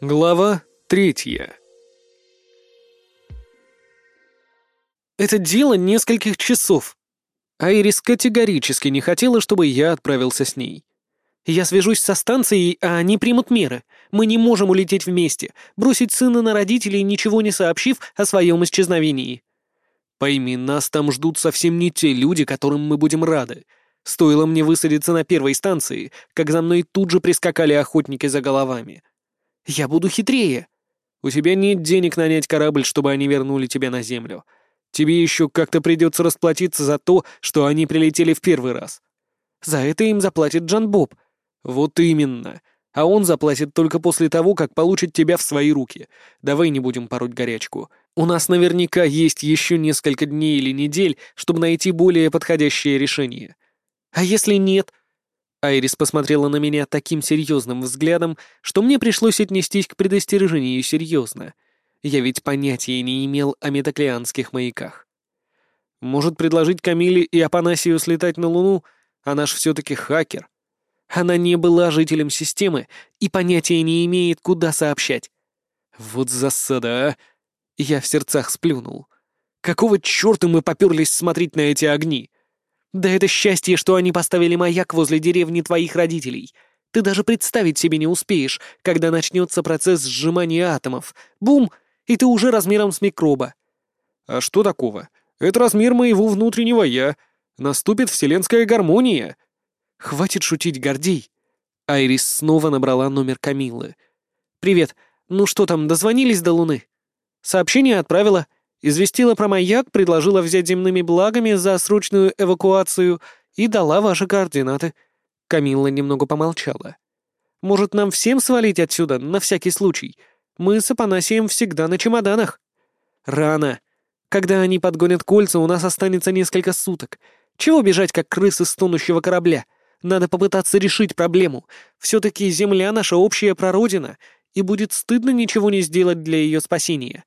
Глава третья. Это дело нескольких часов. Айрис категорически не хотела, чтобы я отправился с ней. Я свяжусь со станцией, а они примут меры. Мы не можем улететь вместе, бросить сына на родителей, ничего не сообщив о своем исчезновении. Пойми, нас там ждут совсем не те люди, которым мы будем рады. Стоило мне высадиться на первой станции, как за мной тут же прискакали охотники за головами. Я буду хитрее. У тебя нет денег нанять корабль, чтобы они вернули тебя на Землю. Тебе еще как-то придется расплатиться за то, что они прилетели в первый раз. За это им заплатит Джан Боб. Вот именно. А он заплатит только после того, как получит тебя в свои руки. Давай не будем пороть горячку. У нас наверняка есть еще несколько дней или недель, чтобы найти более подходящее решение. А если нет, Айрис посмотрела на меня таким серьезным взглядом, что мне пришлось отнестись к предостережению серьезно. Я ведь понятия не имел о метаклианских маяках. Может предложить Камиле и Апанасию слетать на Луну, она ж все-таки хакер. Она не была жителем системы и понятия не имеет, куда сообщать. Вот засада, а! Я в сердцах сплюнул. Какого черта мы поперлись смотреть на эти огни? Да это счастье, что они поставили маяк возле деревни твоих родителей. Ты даже представить себе не успеешь, когда начнется процесс сжимания атомов. Бум! И ты уже размером с микроба. А что такого? Это размер моего внутреннего «я». Наступит вселенская гармония. Хватит шутить, Гордей. Айрис снова набрала номер Камиллы. «Привет. Ну что там, дозвонились до Луны?» «Сообщение отправила. Известила про маяк, предложила взять земными благами за срочную эвакуацию и дала ваши координаты. Камилла немного помолчала. Может, нам всем свалить отсюда, на всякий случай? Мы с Апанасием всегда на чемоданах. Рано. Когда они подгонят кольца, у нас останется несколько суток. Чего бежать, как крысы с тонущего корабля? Надо попытаться решить проблему. Все-таки Земля — наша общая прародина, и будет стыдно ничего не сделать для ее спасения.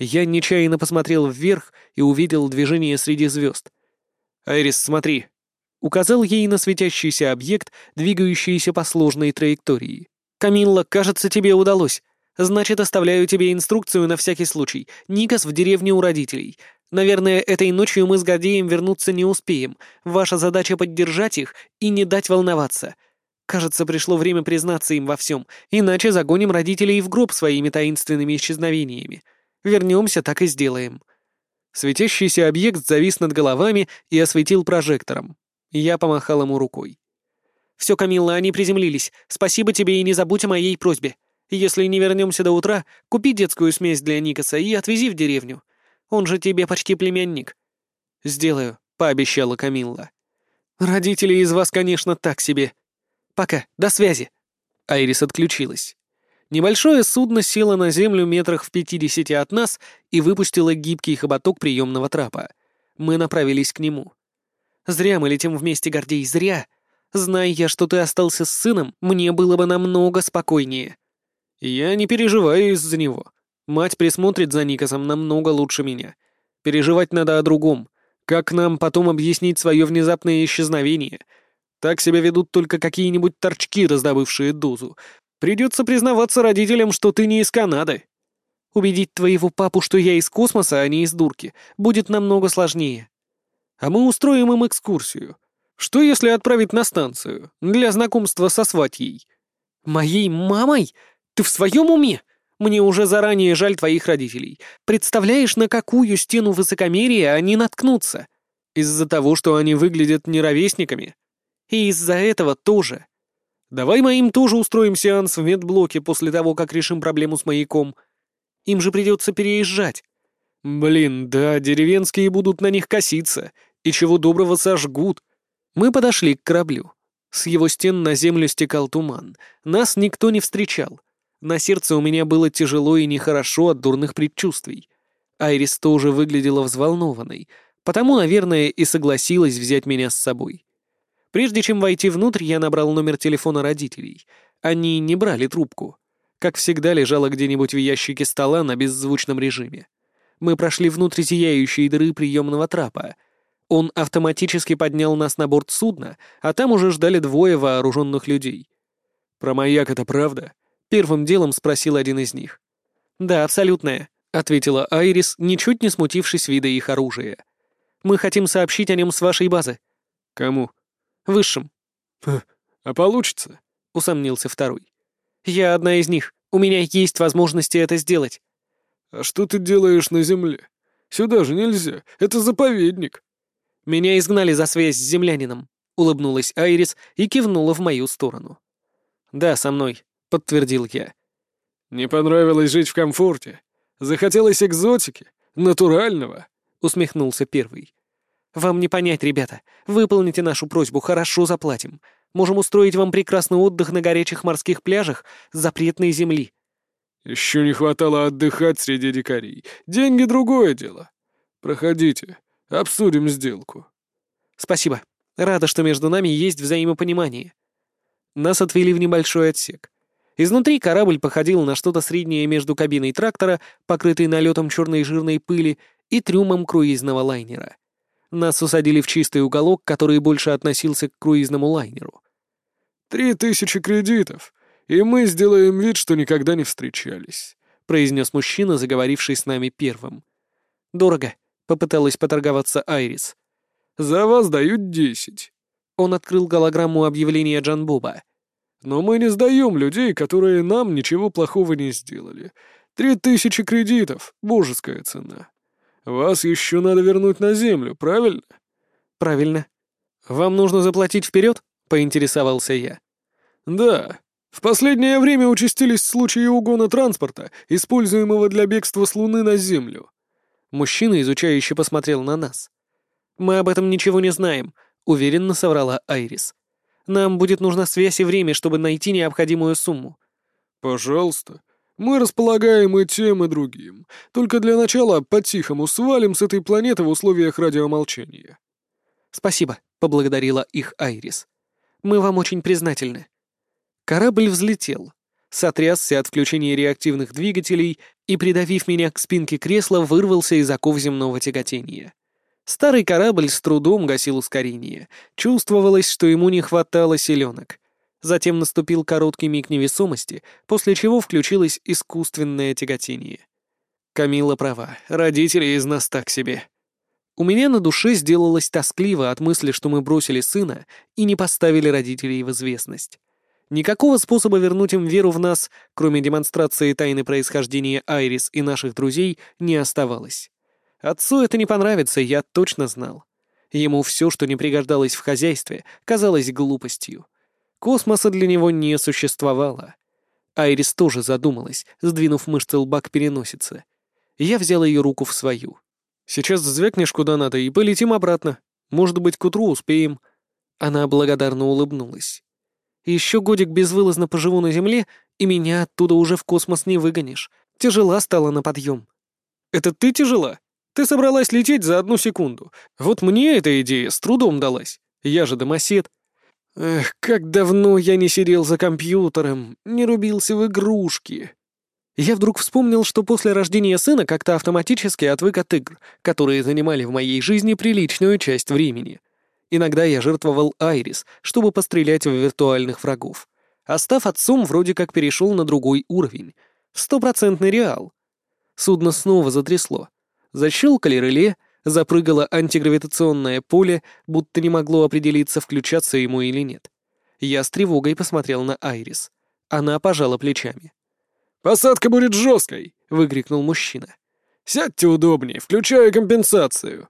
Я нечаянно посмотрел вверх и увидел движение среди звезд. «Айрис, смотри!» Указал ей на светящийся объект, двигающийся по сложной траектории. «Камилла, кажется, тебе удалось. Значит, оставляю тебе инструкцию на всякий случай. Никас в деревне у родителей. Наверное, этой ночью мы с Гордеем вернуться не успеем. Ваша задача — поддержать их и не дать волноваться. Кажется, пришло время признаться им во всем, иначе загоним родителей в гроб своими таинственными исчезновениями. Вернемся, так и сделаем». Светящийся объект завис над головами и осветил прожектором. Я помахал ему рукой. «Все, Камилла, они приземлились. Спасибо тебе и не забудь о моей просьбе. Если не вернемся до утра, купи детскую смесь для Никаса и отвези в деревню. Он же тебе почти племянник». «Сделаю», — пообещала Камилла. «Родители из вас, конечно, так себе. Пока, до связи». Айрис отключилась. Небольшое судно село на землю метрах в пятидесяти от нас и выпустило гибкий хоботок приемного трапа. Мы направились к нему. «Зря мы летим вместе, Гордей, зря. Зная я, что ты остался с сыном, мне было бы намного спокойнее». «Я не переживаю из-за него. Мать присмотрит за Никосом намного лучше меня. Переживать надо о другом. Как нам потом объяснить свое внезапное исчезновение?» Так себя ведут только какие-нибудь торчки, раздобывшие дозу. Придется признаваться родителям, что ты не из Канады. Убедить твоего папу, что я из космоса, а не из дурки, будет намного сложнее. А мы устроим им экскурсию. Что если отправить на станцию, для знакомства со сватьей? Моей мамой? Ты в своем уме? Мне уже заранее жаль твоих родителей. Представляешь, на какую стену высокомерия они наткнутся? Из-за того, что они выглядят неровесниками? И из-за этого тоже. Давай мы им тоже устроим сеанс в медблоке после того, как решим проблему с маяком. Им же придется переезжать. Блин, да, деревенские будут на них коситься, и чего доброго сожгут. Мы подошли к кораблю. С его стен на землю стекал туман. Нас никто не встречал. На сердце у меня было тяжело и нехорошо от дурных предчувствий. Айрис тоже выглядела взволнованной, потому, наверное, и согласилась взять меня с собой. Прежде чем войти внутрь, я набрал номер телефона родителей. Они не брали трубку. Как всегда, лежала где-нибудь в ящике стола на беззвучном режиме. Мы прошли внутрь зияющей дыры приемного трапа. Он автоматически поднял нас на борт судна, а там уже ждали двое вооруженных людей. «Про маяк это правда?» Первым делом спросил один из них. «Да, абсолютная», — ответила Айрис, ничуть не смутившись вида их оружия. «Мы хотим сообщить о нем с вашей базы». «Кому?» «Высшим». «А получится?» — усомнился второй. «Я одна из них. У меня есть возможности это сделать». «А что ты делаешь на земле? Сюда же нельзя. Это заповедник». «Меня изгнали за связь с землянином», — улыбнулась Айрис и кивнула в мою сторону. «Да, со мной», — подтвердил я. «Не понравилось жить в комфорте? Захотелось экзотики? Натурального?» — усмехнулся первый. «Вам не понять, ребята. Выполните нашу просьбу, хорошо заплатим. Можем устроить вам прекрасный отдых на горячих морских пляжах запретной земли». «Еще не хватало отдыхать среди дикарей. Деньги — другое дело. Проходите, обсудим сделку». «Спасибо. Рада, что между нами есть взаимопонимание». Нас отвели в небольшой отсек. Изнутри корабль походил на что-то среднее между кабиной трактора, покрытой налетом черной жирной пыли, и трюмом круизного лайнера. Нас усадили в чистый уголок, который больше относился к круизному лайнеру. «Три тысячи кредитов, и мы сделаем вид, что никогда не встречались», — произнес мужчина, заговоривший с нами первым. «Дорого», — попыталась поторговаться Айрис. «За вас дают десять». Он открыл голограмму объявления Джанбоба. «Но мы не сдаем людей, которые нам ничего плохого не сделали. Три тысячи кредитов — божеская цена. Вас еще надо вернуть на землю, правильно? Правильно. Вам нужно заплатить вперед? Поинтересовался я. Да. В последнее время участились случаи угона транспорта, используемого для бегства с Луны на Землю. Мужчина, изучающе посмотрел на нас. «Мы об этом ничего не знаем», — уверенно соврала Айрис. «Нам будет нужна связь и время, чтобы найти необходимую сумму». «Пожалуйста. Мы располагаем и тем, и другим. Только для начала по-тихому свалим с этой планеты в условиях радиомолчания». «Спасибо», — поблагодарила их Айрис. «Мы вам очень признательны». Корабль взлетел, сотрясся от включения реактивных двигателей и, придавив меня к спинке кресла, вырвался из оков земного тяготения. Старый корабль с трудом гасил ускорение. Чувствовалось, что ему не хватало селенок. Затем наступил короткий миг невесомости, после чего включилось искусственное тяготение. Камила права, родители из нас так себе. У меня на душе сделалось тоскливо от мысли, что мы бросили сына и не поставили родителей в известность. Никакого способа вернуть им веру в нас, кроме демонстрации тайны происхождения Айрис и наших друзей, не оставалось. Отцу это не понравится, я точно знал. Ему все, что не пригождалось в хозяйстве, казалось глупостью. Космоса для него не существовало. Айрис тоже задумалась, сдвинув мышцы лба к переносице. Я взял ее руку в свою. «Сейчас звякнешь куда надо и полетим обратно. Может быть, к утру успеем». Она благодарно улыбнулась. «Еще годик безвылазно поживу на Земле, и меня оттуда уже в космос не выгонишь. Тяжела стала на подъем». «Это ты тяжела? Ты собралась лететь за одну секунду. Вот мне эта идея с трудом далась. Я же домосед. Эх, как давно я не сидел за компьютером, не рубился в игрушки. Я вдруг вспомнил, что после рождения сына как-то автоматически отвык от игр, которые занимали в моей жизни приличную часть времени. Иногда я жертвовал Айрис, чтобы пострелять в виртуальных врагов. А став отцом, вроде как перешел на другой уровень. Стопроцентный реал. Судно снова затрясло. Защелкали реле — Запрыгало антигравитационное поле, будто не могло определиться, включаться ему или нет. Я с тревогой посмотрел на Айрис. Она пожала плечами. «Посадка будет жесткой!» — выкрикнул мужчина. «Сядьте удобнее, включаю компенсацию!»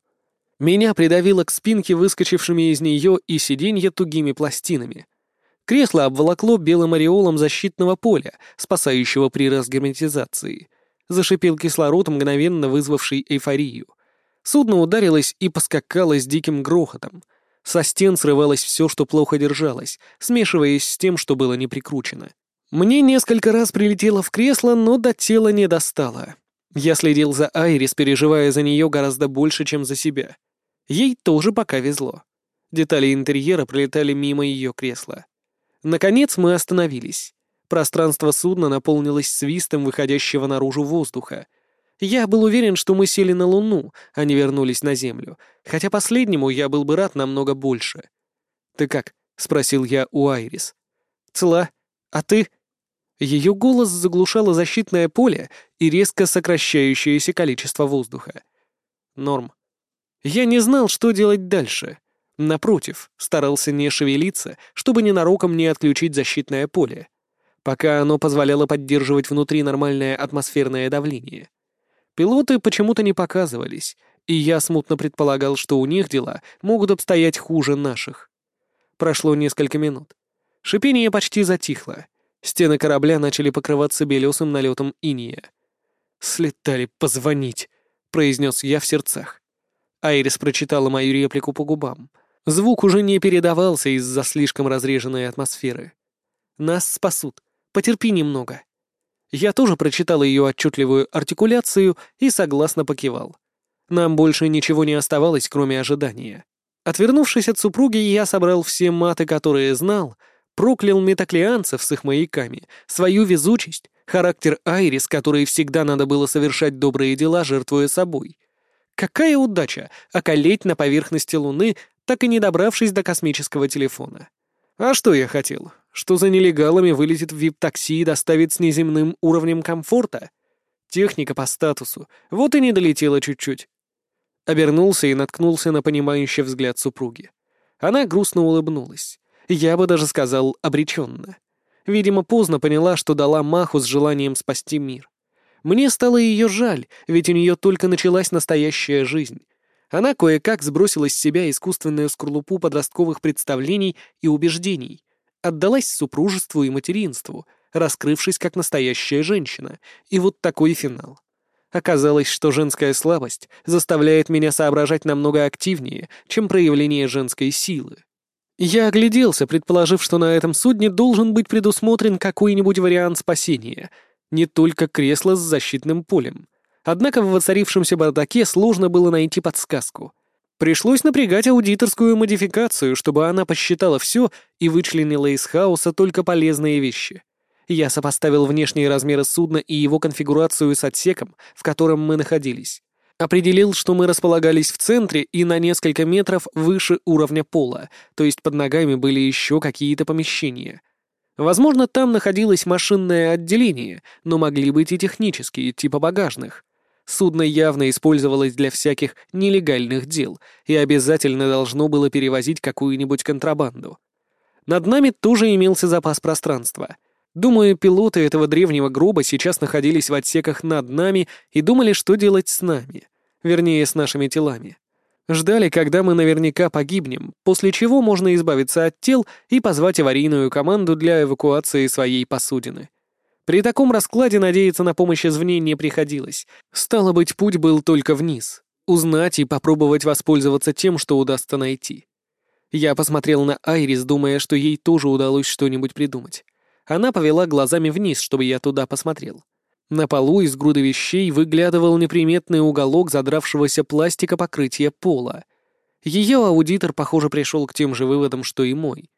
Меня придавило к спинке выскочившими из нее и сиденья тугими пластинами. Кресло обволокло белым ореолом защитного поля, спасающего при разгерметизации. Зашипел кислород, мгновенно вызвавший эйфорию. Судно ударилось и поскакало с диким грохотом. Со стен срывалось все, что плохо держалось, смешиваясь с тем, что было не прикручено. Мне несколько раз прилетело в кресло, но до тела не достало. Я следил за Айрис, переживая за нее гораздо больше, чем за себя. Ей тоже пока везло. Детали интерьера пролетали мимо ее кресла. Наконец мы остановились. Пространство судна наполнилось свистом выходящего наружу воздуха — я был уверен, что мы сели на Луну, а не вернулись на Землю, хотя последнему я был бы рад намного больше. «Ты как?» — спросил я у Айрис. «Цела. А ты?» Ее голос заглушало защитное поле и резко сокращающееся количество воздуха. Норм. Я не знал, что делать дальше. Напротив, старался не шевелиться, чтобы ненароком не отключить защитное поле, пока оно позволяло поддерживать внутри нормальное атмосферное давление. Пилоты почему-то не показывались, и я смутно предполагал, что у них дела могут обстоять хуже наших. Прошло несколько минут. Шипение почти затихло. Стены корабля начали покрываться белесым налетом иния. «Слетали позвонить», — произнес я в сердцах. Айрис прочитала мою реплику по губам. Звук уже не передавался из-за слишком разреженной атмосферы. «Нас спасут. Потерпи немного». Я тоже прочитал ее отчетливую артикуляцию и согласно покивал. Нам больше ничего не оставалось, кроме ожидания. Отвернувшись от супруги, я собрал все маты, которые знал, проклял метаклианцев с их маяками, свою везучесть, характер Айрис, которой всегда надо было совершать добрые дела, жертвуя собой. Какая удача — околеть на поверхности Луны, так и не добравшись до космического телефона. А что я хотел? Что за нелегалами вылетит в вип-такси и доставит с неземным уровнем комфорта? Техника по статусу. Вот и не долетела чуть-чуть. Обернулся и наткнулся на понимающий взгляд супруги. Она грустно улыбнулась. Я бы даже сказал обреченно. Видимо, поздно поняла, что дала маху с желанием спасти мир. Мне стало ее жаль, ведь у нее только началась настоящая жизнь. Она кое-как сбросила с себя искусственную скорлупу подростковых представлений и убеждений, отдалась супружеству и материнству, раскрывшись как настоящая женщина, и вот такой финал. Оказалось, что женская слабость заставляет меня соображать намного активнее, чем проявление женской силы. Я огляделся, предположив, что на этом судне должен быть предусмотрен какой-нибудь вариант спасения, не только кресло с защитным полем. Однако в воцарившемся бардаке сложно было найти подсказку. Пришлось напрягать аудиторскую модификацию, чтобы она посчитала все и вычленила из хаоса только полезные вещи. Я сопоставил внешние размеры судна и его конфигурацию с отсеком, в котором мы находились. Определил, что мы располагались в центре и на несколько метров выше уровня пола, то есть под ногами были еще какие-то помещения. Возможно, там находилось машинное отделение, но могли быть и технические, типа багажных. Судно явно использовалось для всяких нелегальных дел и обязательно должно было перевозить какую-нибудь контрабанду. Над нами тоже имелся запас пространства — Думаю, пилоты этого древнего гроба сейчас находились в отсеках над нами и думали, что делать с нами. Вернее, с нашими телами. Ждали, когда мы наверняка погибнем, после чего можно избавиться от тел и позвать аварийную команду для эвакуации своей посудины. При таком раскладе надеяться на помощь извне не приходилось. Стало быть, путь был только вниз. Узнать и попробовать воспользоваться тем, что удастся найти. Я посмотрел на Айрис, думая, что ей тоже удалось что-нибудь придумать. Она повела глазами вниз, чтобы я туда посмотрел. На полу из груды вещей выглядывал неприметный уголок задравшегося пластика покрытия пола. Ее аудитор, похоже, пришел к тем же выводам, что и мой.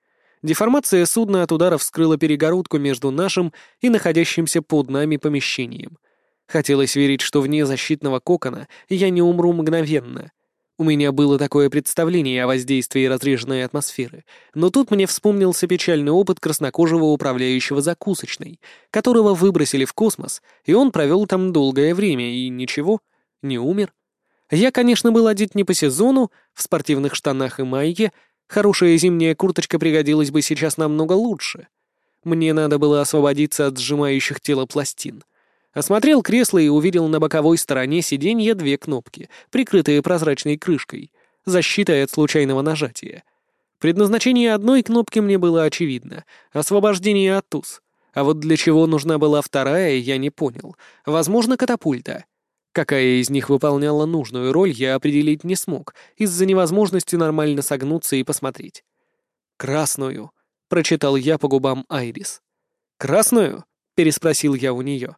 Деформация судна от удара вскрыла перегородку между нашим и находящимся под нами помещением. Хотелось верить, что вне защитного кокона я не умру мгновенно — у меня было такое представление о воздействии разреженной атмосферы, но тут мне вспомнился печальный опыт краснокожего управляющего закусочной, которого выбросили в космос, и он провел там долгое время, и ничего, не умер. Я, конечно, был одет не по сезону, в спортивных штанах и майке, хорошая зимняя курточка пригодилась бы сейчас намного лучше. Мне надо было освободиться от сжимающих тело пластин — Осмотрел кресло и увидел на боковой стороне сиденья две кнопки, прикрытые прозрачной крышкой, защитой от случайного нажатия. Предназначение одной кнопки мне было очевидно — освобождение от туз. А вот для чего нужна была вторая, я не понял. Возможно, катапульта. Какая из них выполняла нужную роль, я определить не смог, из-за невозможности нормально согнуться и посмотреть. «Красную», — прочитал я по губам Айрис. «Красную?» — переспросил я у нее.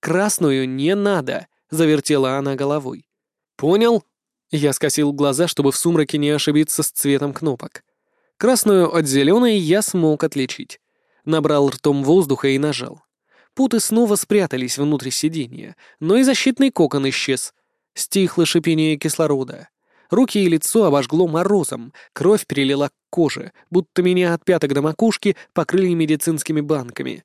«Красную не надо», — завертела она головой. «Понял?» Я скосил глаза, чтобы в сумраке не ошибиться с цветом кнопок. Красную от зеленой я смог отличить. Набрал ртом воздуха и нажал. Путы снова спрятались внутрь сиденья, но и защитный кокон исчез. Стихло шипение кислорода. Руки и лицо обожгло морозом, кровь перелила к коже, будто меня от пяток до макушки покрыли медицинскими банками.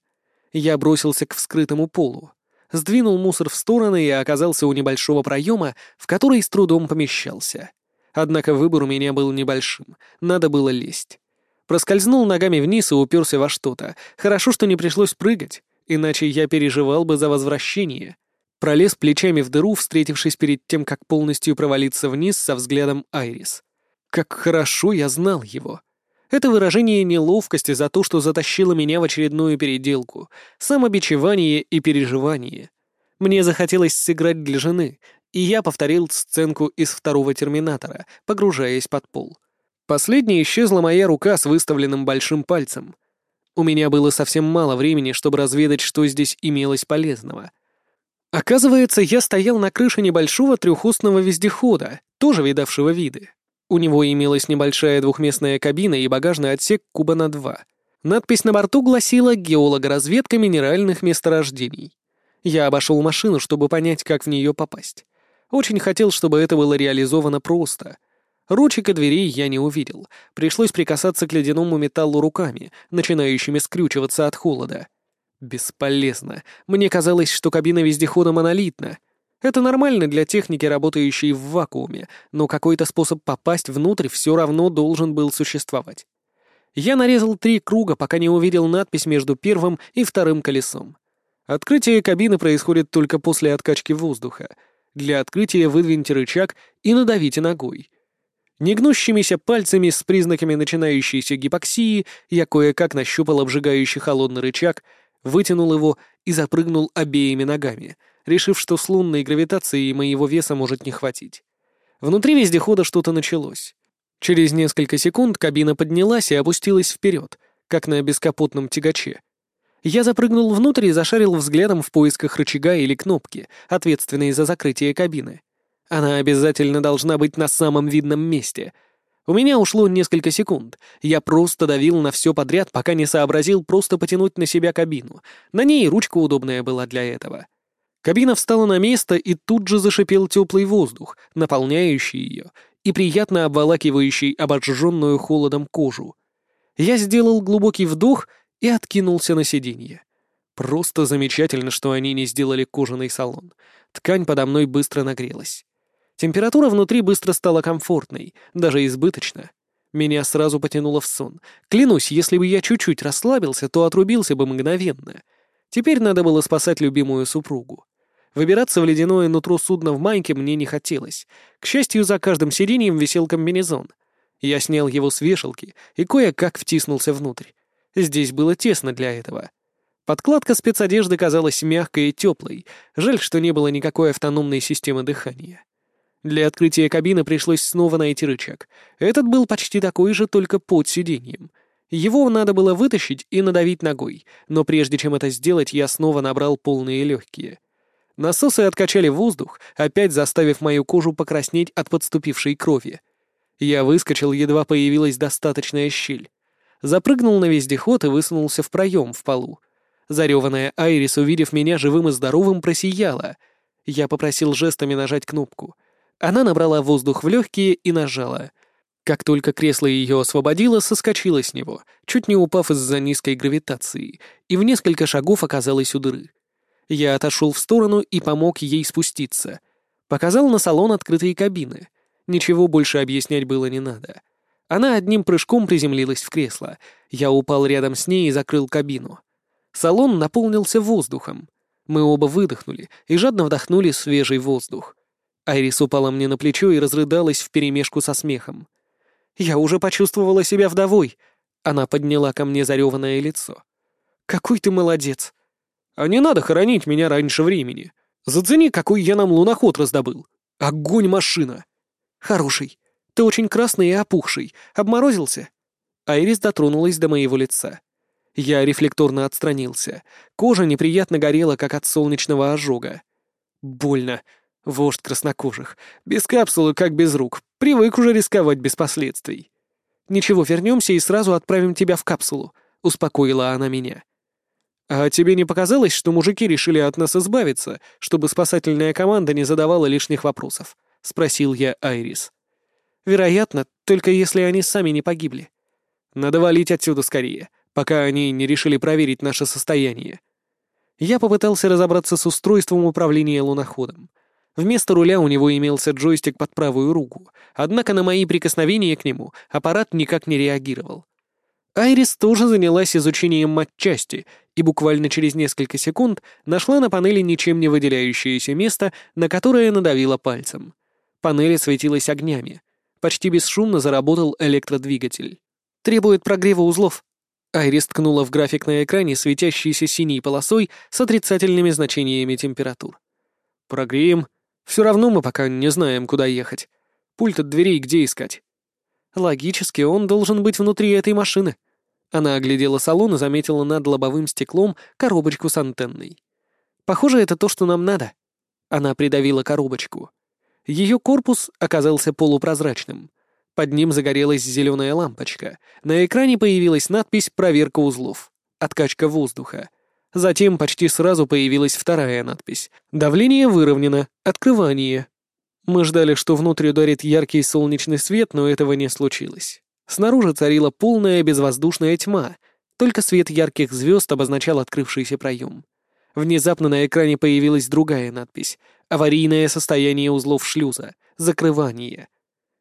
Я бросился к вскрытому полу, сдвинул мусор в стороны и оказался у небольшого проема, в который с трудом помещался. Однако выбор у меня был небольшим, надо было лезть. Проскользнул ногами вниз и уперся во что-то. Хорошо, что не пришлось прыгать, иначе я переживал бы за возвращение. Пролез плечами в дыру, встретившись перед тем, как полностью провалиться вниз со взглядом Айрис. Как хорошо я знал его. Это выражение неловкости за то, что затащило меня в очередную переделку, самобичевание и переживание. Мне захотелось сыграть для жены, и я повторил сценку из второго «Терминатора», погружаясь под пол. Последней исчезла моя рука с выставленным большим пальцем. У меня было совсем мало времени, чтобы разведать, что здесь имелось полезного. Оказывается, я стоял на крыше небольшого трехосного вездехода, тоже видавшего виды. У него имелась небольшая двухместная кабина и багажный отсек куба на два. Надпись на борту гласила «Геологоразведка минеральных месторождений». Я обошел машину, чтобы понять, как в нее попасть. Очень хотел, чтобы это было реализовано просто. Ручек и дверей я не увидел. Пришлось прикасаться к ледяному металлу руками, начинающими скрючиваться от холода. Бесполезно. Мне казалось, что кабина вездехода монолитна. Это нормально для техники, работающей в вакууме, но какой-то способ попасть внутрь все равно должен был существовать. Я нарезал три круга, пока не увидел надпись между первым и вторым колесом. Открытие кабины происходит только после откачки воздуха. Для открытия выдвиньте рычаг и надавите ногой. Негнущимися пальцами с признаками начинающейся гипоксии я кое-как нащупал обжигающий холодный рычаг, вытянул его и запрыгнул обеими ногами — решив, что с лунной гравитацией моего веса может не хватить. Внутри вездехода что-то началось. Через несколько секунд кабина поднялась и опустилась вперед, как на бескапотном тягаче. Я запрыгнул внутрь и зашарил взглядом в поисках рычага или кнопки, ответственной за закрытие кабины. Она обязательно должна быть на самом видном месте. У меня ушло несколько секунд. Я просто давил на все подряд, пока не сообразил просто потянуть на себя кабину. На ней ручка удобная была для этого. Кабина встала на место, и тут же зашипел теплый воздух, наполняющий ее и приятно обволакивающий обожженную холодом кожу. Я сделал глубокий вдох и откинулся на сиденье. Просто замечательно, что они не сделали кожаный салон. Ткань подо мной быстро нагрелась. Температура внутри быстро стала комфортной, даже избыточно. Меня сразу потянуло в сон. Клянусь, если бы я чуть-чуть расслабился, то отрубился бы мгновенно. Теперь надо было спасать любимую супругу. Выбираться в ледяное нутро судна в майке мне не хотелось. К счастью, за каждым сиденьем висел комбинезон. Я снял его с вешалки и кое-как втиснулся внутрь. Здесь было тесно для этого. Подкладка спецодежды казалась мягкой и теплой. Жаль, что не было никакой автономной системы дыхания. Для открытия кабины пришлось снова найти рычаг. Этот был почти такой же, только под сиденьем. Его надо было вытащить и надавить ногой, но прежде чем это сделать, я снова набрал полные легкие. Насосы откачали воздух, опять заставив мою кожу покраснеть от подступившей крови. Я выскочил, едва появилась достаточная щель. Запрыгнул на вездеход и высунулся в проем в полу. Зареванная Айрис, увидев меня живым и здоровым, просияла. Я попросил жестами нажать кнопку. Она набрала воздух в легкие и нажала. Как только кресло ее освободило, соскочила с него, чуть не упав из-за низкой гравитации, и в несколько шагов оказалась у дыры. Я отошел в сторону и помог ей спуститься. Показал на салон открытые кабины. Ничего больше объяснять было не надо. Она одним прыжком приземлилась в кресло. Я упал рядом с ней и закрыл кабину. Салон наполнился воздухом. Мы оба выдохнули и жадно вдохнули свежий воздух. Айрис упала мне на плечо и разрыдалась вперемешку со смехом. «Я уже почувствовала себя вдовой!» Она подняла ко мне зареванное лицо. «Какой ты молодец! А не надо хоронить меня раньше времени. Зацени, какой я нам луноход раздобыл. Огонь машина. Хороший. Ты очень красный и опухший. Обморозился?» Айрис дотронулась до моего лица. Я рефлекторно отстранился. Кожа неприятно горела, как от солнечного ожога. Больно. Вождь краснокожих. Без капсулы, как без рук. Привык уже рисковать без последствий. «Ничего, вернемся и сразу отправим тебя в капсулу», — успокоила она меня. «А тебе не показалось, что мужики решили от нас избавиться, чтобы спасательная команда не задавала лишних вопросов?» — спросил я Айрис. «Вероятно, только если они сами не погибли. Надо валить отсюда скорее, пока они не решили проверить наше состояние». Я попытался разобраться с устройством управления луноходом. Вместо руля у него имелся джойстик под правую руку, однако на мои прикосновения к нему аппарат никак не реагировал. Айрис тоже занялась изучением матчасти и буквально через несколько секунд нашла на панели ничем не выделяющееся место, на которое надавила пальцем. Панель светилась огнями. Почти бесшумно заработал электродвигатель. «Требует прогрева узлов». Айрис ткнула в график на экране, светящийся синей полосой с отрицательными значениями температур. «Прогреем. Все равно мы пока не знаем, куда ехать. Пульт от дверей где искать?» «Логически, он должен быть внутри этой машины», она оглядела салон и заметила над лобовым стеклом коробочку с антенной. «Похоже, это то, что нам надо». Она придавила коробочку. Ее корпус оказался полупрозрачным. Под ним загорелась зеленая лампочка. На экране появилась надпись «Проверка узлов». Откачка воздуха. Затем почти сразу появилась вторая надпись. «Давление выровнено. Открывание». Мы ждали, что внутрь ударит яркий солнечный свет, но этого не случилось. Снаружи царила полная безвоздушная тьма, только свет ярких звезд обозначал открывшийся проем. Внезапно на экране появилась другая надпись «Аварийное состояние узлов шлюза. Закрывание».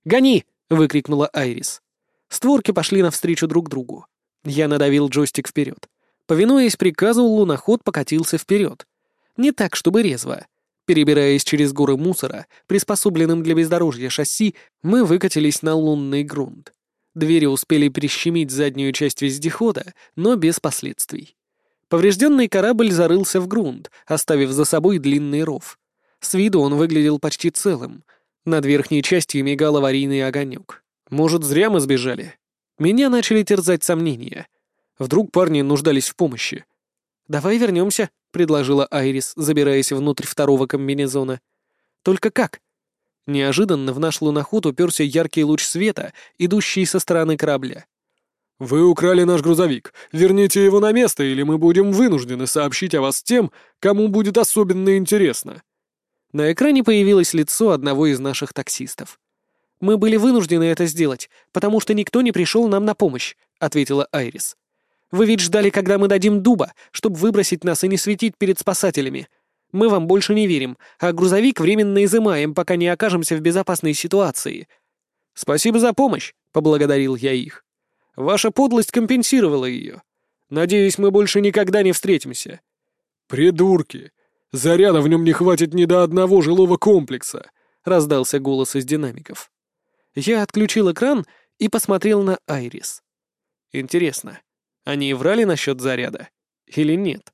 «Гони!» — выкрикнула Айрис. Створки пошли навстречу друг другу. Я надавил джойстик вперед. Повинуясь приказу, луноход покатился вперед. Не так, чтобы резво. Перебираясь через горы мусора, приспособленным для бездорожья шасси, мы выкатились на лунный грунт. Двери успели прищемить заднюю часть вездехода, но без последствий. Поврежденный корабль зарылся в грунт, оставив за собой длинный ров. С виду он выглядел почти целым. Над верхней частью мигал аварийный огонек. Может, зря мы сбежали? Меня начали терзать сомнения. Вдруг парни нуждались в помощи. «Давай вернемся», — предложила Айрис, забираясь внутрь второго комбинезона. «Только как? Неожиданно в наш луноход уперся яркий луч света, идущий со стороны корабля. «Вы украли наш грузовик. Верните его на место, или мы будем вынуждены сообщить о вас тем, кому будет особенно интересно». На экране появилось лицо одного из наших таксистов. «Мы были вынуждены это сделать, потому что никто не пришел нам на помощь», — ответила Айрис. «Вы ведь ждали, когда мы дадим дуба, чтобы выбросить нас и не светить перед спасателями. Мы вам больше не верим, а грузовик временно изымаем, пока не окажемся в безопасной ситуации». «Спасибо за помощь», — поблагодарил я их. «Ваша подлость компенсировала ее. Надеюсь, мы больше никогда не встретимся». «Придурки! Заряда в нем не хватит ни до одного жилого комплекса», — раздался голос из динамиков. Я отключил экран и посмотрел на Айрис. Интересно, они врали насчет заряда или нет?